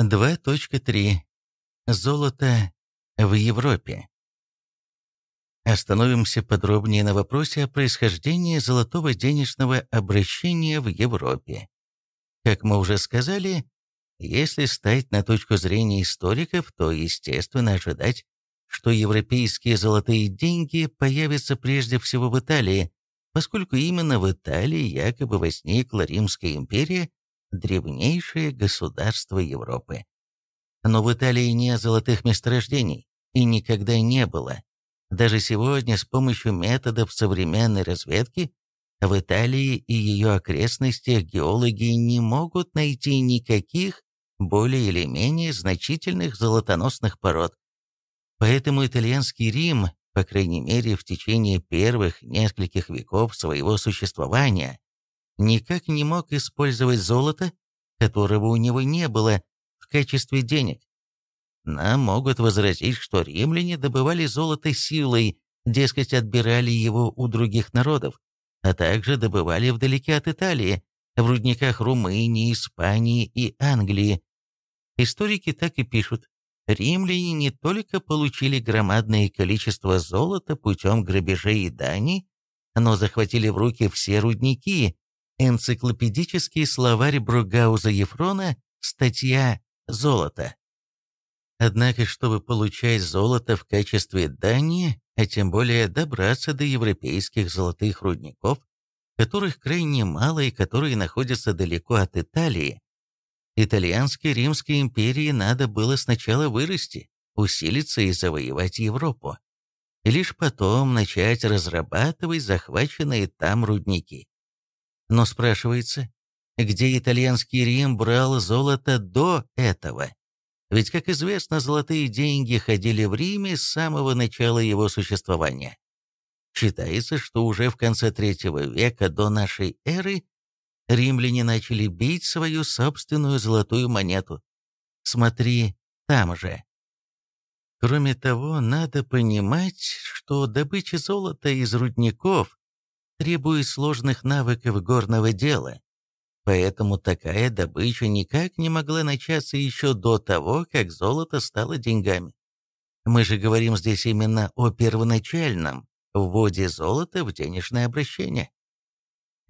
2.3. Золото в Европе. Остановимся подробнее на вопросе о происхождении золотого денежного обращения в Европе. Как мы уже сказали, если стать на точку зрения историков, то естественно ожидать, что европейские золотые деньги появятся прежде всего в Италии, поскольку именно в Италии якобы возникла Римская империя, древнейшее государство Европы. Но в Италии нет золотых месторождений, и никогда не было. Даже сегодня с помощью методов современной разведки в Италии и ее окрестностях геологи не могут найти никаких более или менее значительных золотоносных пород. Поэтому итальянский Рим, по крайней мере в течение первых нескольких веков своего существования, никак не мог использовать золото, которого у него не было, в качестве денег. Нам могут возразить, что римляне добывали золото силой, дескать, отбирали его у других народов, а также добывали вдалеке от Италии, в рудниках Румынии, Испании и Англии. Историки так и пишут. Римляне не только получили громадное количество золота путем грабежей и дани, но захватили в руки все рудники. Энциклопедический словарь Бругауза Ефрона, статья «Золото». Однако, чтобы получать золото в качестве дани, а тем более добраться до европейских золотых рудников, которых крайне мало и которые находятся далеко от Италии, итальянской Римской империи надо было сначала вырасти, усилиться и завоевать Европу, и лишь потом начать разрабатывать захваченные там рудники. Но спрашивается, где итальянский Рим брал золото до этого? Ведь, как известно, золотые деньги ходили в Риме с самого начала его существования. Считается, что уже в конце третьего века до нашей эры римляне начали бить свою собственную золотую монету. Смотри, там же. Кроме того, надо понимать, что добыча золота из рудников требует сложных навыков горного дела, Поэтому такая добыча никак не могла начаться еще до того, как золото стало деньгами. Мы же говорим здесь именно о первоначальном вводе золота в денежное обращение.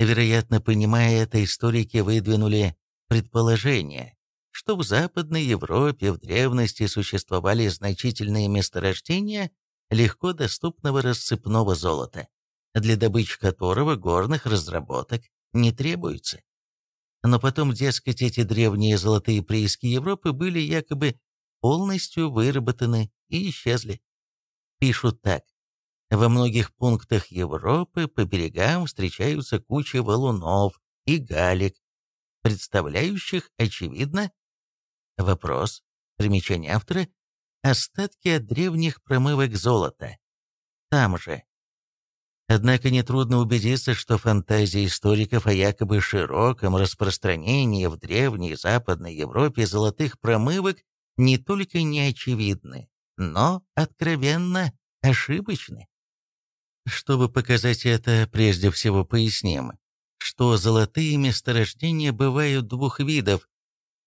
Вероятно, понимая это, историки выдвинули предположение, что в Западной Европе в древности существовали значительные месторождения легко доступного рассыпного золота, для добычи которого горных разработок не требуется. Но потом, дескать, эти древние золотые прииски Европы были якобы полностью выработаны и исчезли. Пишут так. Во многих пунктах Европы по берегам встречаются кучи валунов и галек, представляющих, очевидно, вопрос, примечание автора, остатки от древних промывок золота. Там же, Однако нетрудно убедиться, что фантазии историков о якобы широком распространении в Древней Западной Европе золотых промывок не только не очевидны, но откровенно ошибочны. Чтобы показать это, прежде всего поясним, что золотые месторождения бывают двух видов.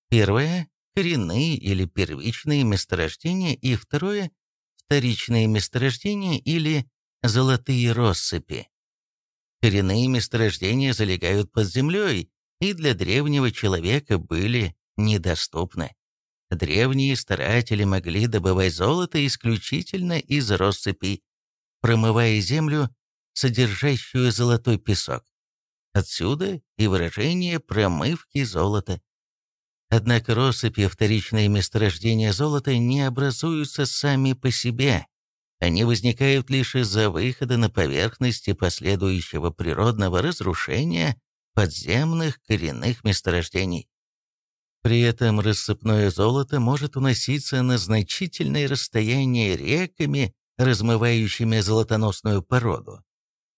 Первое – коренные или первичные месторождения, и второе – вторичные месторождения или золотые россыпи. Коренные месторождения залегают под землей и для древнего человека были недоступны. Древние старатели могли добывать золото исключительно из россыпей, промывая землю, содержащую золотой песок. Отсюда и выражение «промывки золота». Однако россыпи вторичные месторождения золота не образуются сами по себе, они возникают лишь из-за выхода на поверхность последующего природного разрушения подземных коренных месторождений. При этом рассыпное золото может уноситься на значительные расстояния реками, размывающими золотоносную породу.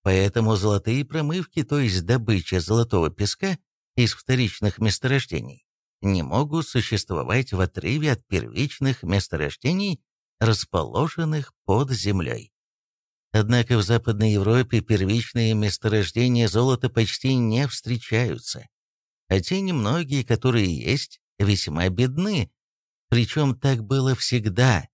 Поэтому золотые промывки, то есть добыча золотого песка из вторичных месторождений, не могут существовать в отрыве от первичных месторождений расположенных под землей. Однако в Западной Европе первичные месторождения золота почти не встречаются, а те немногие, которые есть, весьма бедны, Причем так было всегда.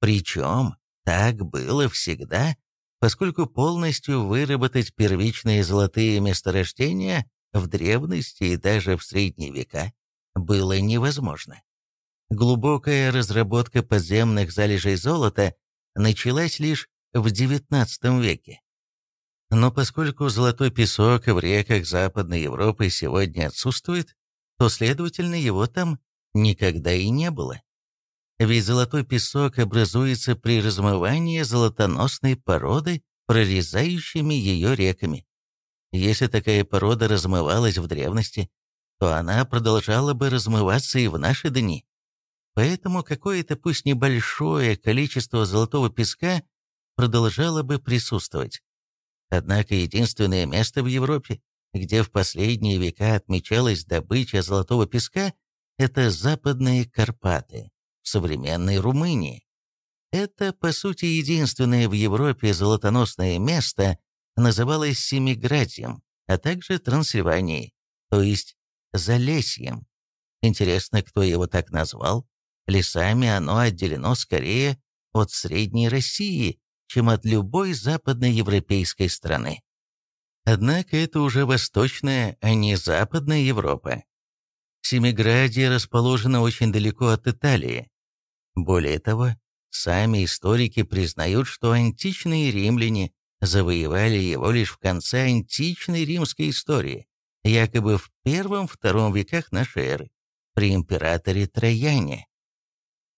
Причем так было всегда, поскольку полностью выработать первичные золотые месторождения в древности и даже в средние века было невозможно. Глубокая разработка подземных залежей золота началась лишь в XIX веке. Но поскольку золотой песок в реках Западной Европы сегодня отсутствует, то, следовательно, его там никогда и не было. Ведь золотой песок образуется при размывании золотоносной породы, прорезающими ее реками. Если такая порода размывалась в древности, то она продолжала бы размываться и в наши дни. Поэтому какое-то пусть небольшое количество золотого песка продолжало бы присутствовать. Однако единственное место в Европе, где в последние века отмечалась добыча золотого песка, это Западные Карпаты в современной Румынии. Это, по сути, единственное в Европе золотоносное место, называлось Семиградием, а также Трансильванией, то есть Залесьем. Интересно, кто его так назвал? Лесами оно отделено скорее от Средней России, чем от любой западноевропейской страны. Однако это уже восточная, а не западная Европа. Семиградия расположена очень далеко от Италии. Более того, сами историки признают, что античные римляне завоевали его лишь в конце античной римской истории, якобы в первом-втором веках нашей эры, при императоре Трояне.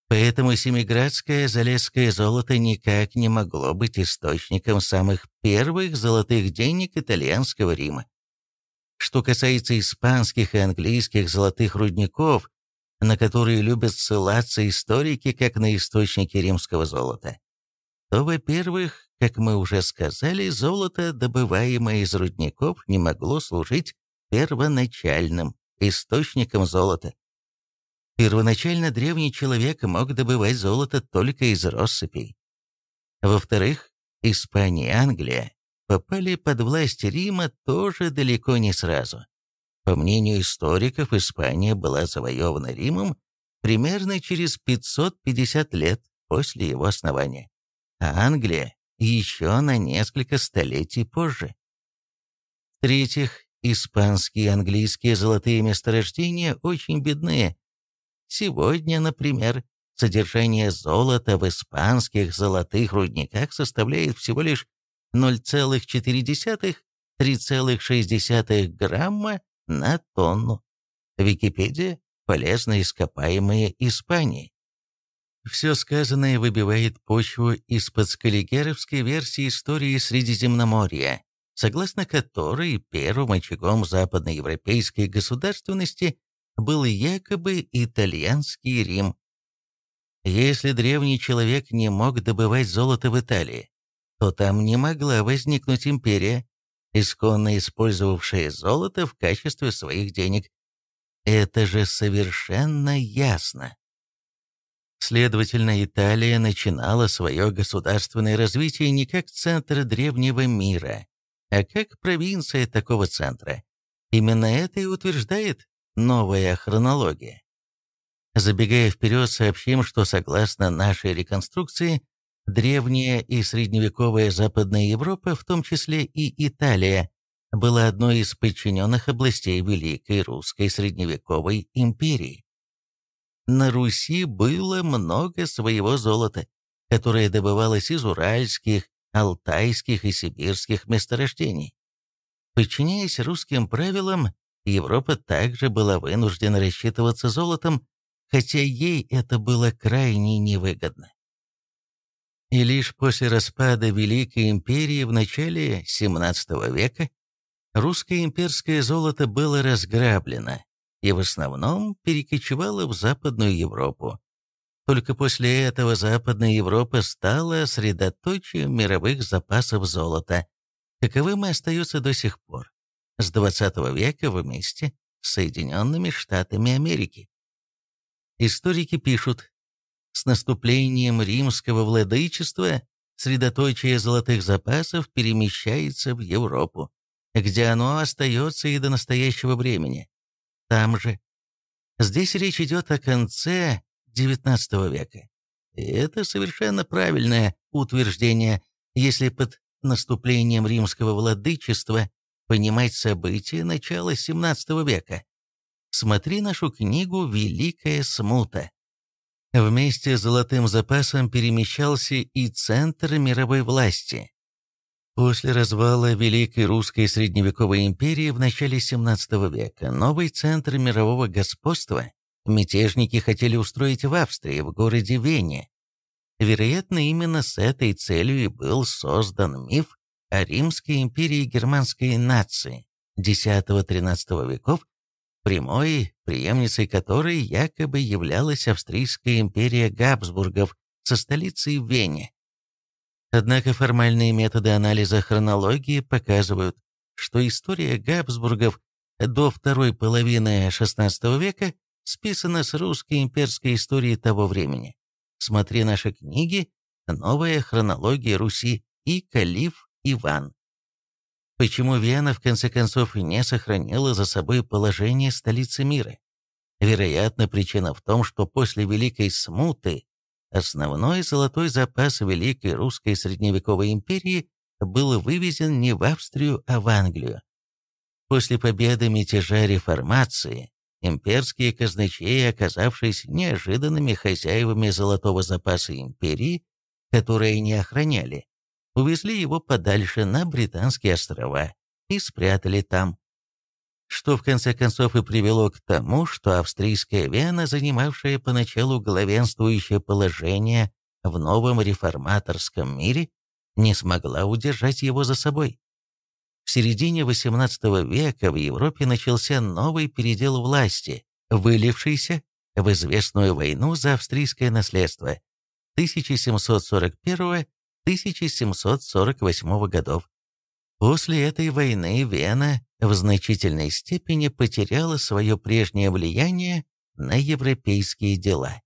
Поэтому семиградское залесское золото никак не могло быть источником самых первых золотых денег итальянского Рима. Что касается испанских и английских золотых рудников, на которые любят ссылаться историки как на источники римского золота, то, во-первых, как мы уже сказали, золото, добываемое из рудников, не могло служить первоначальным источником золота. Первоначально древний человек мог добывать золото только из россыпей. Во-вторых, Испания и Англия попали под власть Рима тоже далеко не сразу. По мнению историков, Испания была завоевана Римом примерно через 550 лет после его основания, а Англия еще на несколько столетий позже. В-третьих, испанские и английские золотые месторождения очень бедные, Сегодня, например, содержание золота в испанских золотых рудниках составляет всего лишь 0,4-3,6 грамма на тонну. Википедия – полезно ископаемые Испании. Все сказанное выбивает почву из-под скаллигеровской версии истории Средиземноморья, согласно которой первым очагом западноевропейской государственности был якобы итальянский Рим. Если древний человек не мог добывать золото в Италии, то там не могла возникнуть империя, исконно использовавшая золото в качестве своих денег. Это же совершенно ясно. Следовательно, Италия начинала свое государственное развитие не как центр древнего мира, а как провинция такого центра. Именно это и утверждает Новая хронология. Забегая вперед, сообщим, что согласно нашей реконструкции, древняя и средневековая Западная Европа, в том числе и Италия, была одной из подчиненных областей Великой Русской Средневековой империи. На Руси было много своего золота, которое добывалось из уральских, алтайских и сибирских месторождений. Подчиняясь русским правилам, Европа также была вынуждена рассчитываться золотом, хотя ей это было крайне невыгодно. И лишь после распада Великой империи в начале XVII века русское имперское золото было разграблено и в основном перекочевало в Западную Европу. Только после этого Западная Европа стала средоточием мировых запасов золота, каковым и остается до сих пор с 20 века вместе с Соединенными Штатами Америки. Историки пишут, с наступлением римского владычества средоточие золотых запасов перемещается в Европу, где оно остается и до настоящего времени. Там же. Здесь речь идет о конце XIX века. И это совершенно правильное утверждение, если под наступлением римского владычества понимать события начала XVII века. Смотри нашу книгу «Великая смута». Вместе с золотым запасом перемещался и центр мировой власти. После развала Великой Русской Средневековой империи в начале XVII века новый центр мирового господства мятежники хотели устроить в Австрии, в городе Вене. Вероятно, именно с этой целью и был создан миф о Римской империи германской нации X-XIII веков, прямой преемницей которой якобы являлась Австрийская империя Габсбургов со столицей Вене. Однако формальные методы анализа хронологии показывают, что история Габсбургов до второй половины XVI века списана с русской имперской истории того времени. Смотри наши книги «Новая хронология Руси» и «Калиф Иван». Почему Вена, в конце концов, не сохранила за собой положение столицы мира? Вероятно, причина в том, что после Великой Смуты основной золотой запас Великой Русской Средневековой империи был вывезен не в Австрию, а в Англию. После победы мятежа реформации имперские казначеи, оказавшись неожиданными хозяевами золотого запаса империи, которые не охраняли, увезли его подальше на Британские острова и спрятали там. Что в конце концов и привело к тому, что австрийская Вена, занимавшая поначалу главенствующее положение в новом реформаторском мире, не смогла удержать его за собой. В середине XVIII века в Европе начался новый передел власти, вылившийся в известную войну за австрийское наследство 1741-1748 годов. После этой войны Вена в значительной степени потеряла свое прежнее влияние на европейские дела.